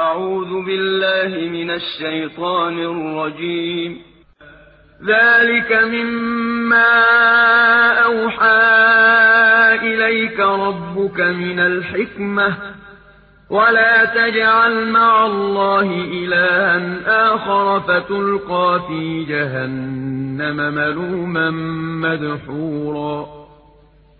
أعوذ بالله من الشيطان الرجيم. ذلك مما أوحى إليك ربك من الحكمة. ولا تجعل مع الله إلها آخر فتلقى في جهنم ملوما مدحورا.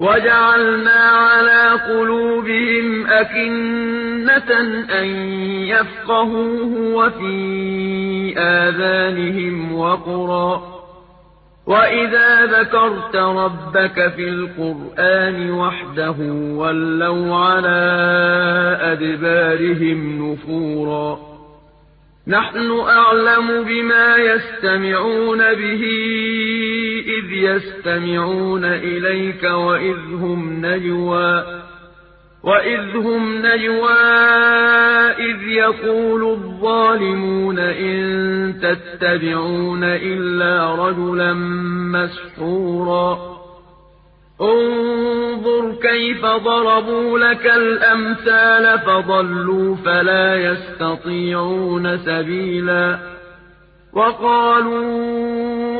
وَجَعَلْنَا عَلَىٰ قُلُوبِهِمْ أَكِنَّةً أَن يَفْقَهُوهُ وَفِي آذَانِهِمْ وَقْرًا ۚ. وَإِذَا ذَكَرْتَ رَبَّكَ فِي الْقُرْآنِ وَحْدَهُ وَلَّوْا عَلَىٰ أَدْبَارِهِمْ نُفُورًا. نَّحْنُ أَعْلَمُ بِمَا يَسْتَمِعُونَ بِهِ إِذْ يَسْتَمِعُونَ إِلَيْكَ وَإِذْ هُمْ نَجْوَىٰ وَإِذْ هُمْ نَجْوَىٰ إِذْ يَقُولُ الظَّالِمُونَ إِن تَتَّبِعُونَ إِلَّا رَجُلًا مَّسْحُورًا. انظُرْ كَيْفَ ضَرَبُوا لَكَ الْأَمْثَالَ فَضَلُّوا فَلَا يَسْتَطِيعُونَ سَبِيلًا. وَقَالُوا